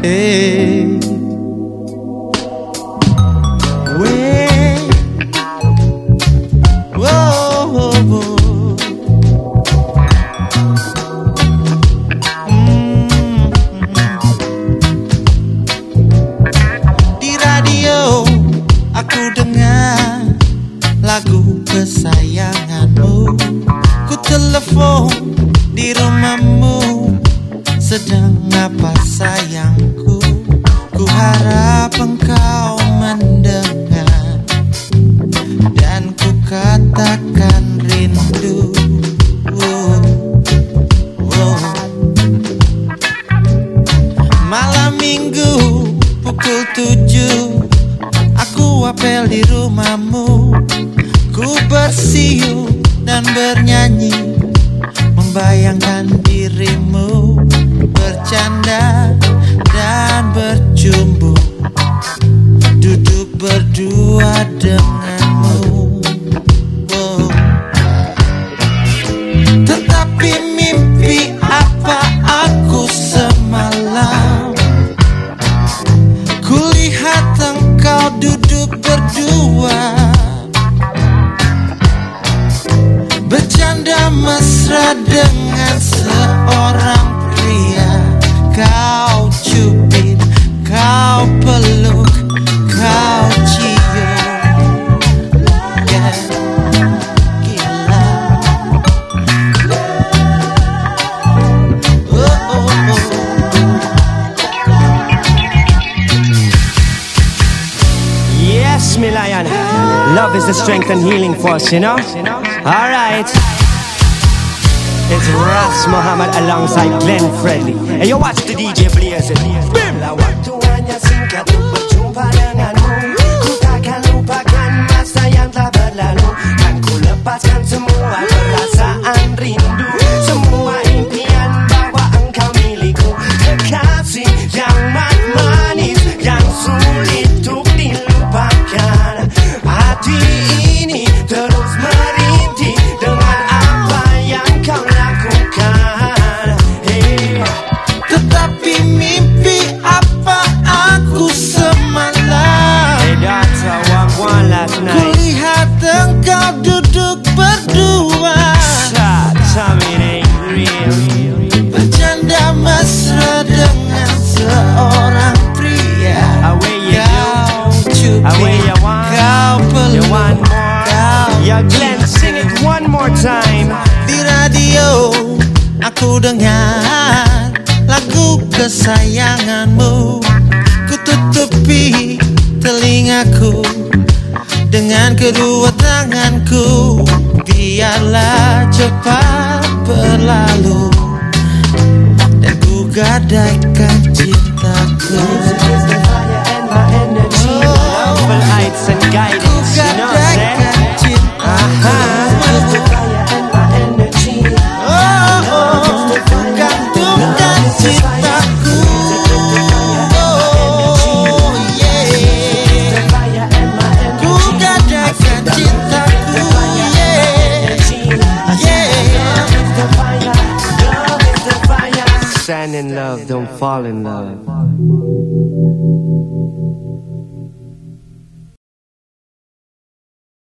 Di radio aku dengar lagu kesayanganmu. Ku telepon di rumahmu Sedang apa saya harap engkau mendengar Dan ku katakan rindu. Malam minggu pukul tujuh Aku apel di rumahmu Ku bersiul dan bernyanyi Membayangkan dirimu Bercanda dan bercumbu adem Love is the strength and healing force, you know? Alright. It's Ras Muhammad alongside Glenn Fredly. And you watch the DJ Blaze it. bikini more time. Di radio aku dengar lagu kesayanganmu Ku tutupi telingaku dengan kedua tanganku Biarlah cepat berlalu Dan ku gadaikan cintaku Full heights and guidance, you know what I'm saying? Love, don't fall in love.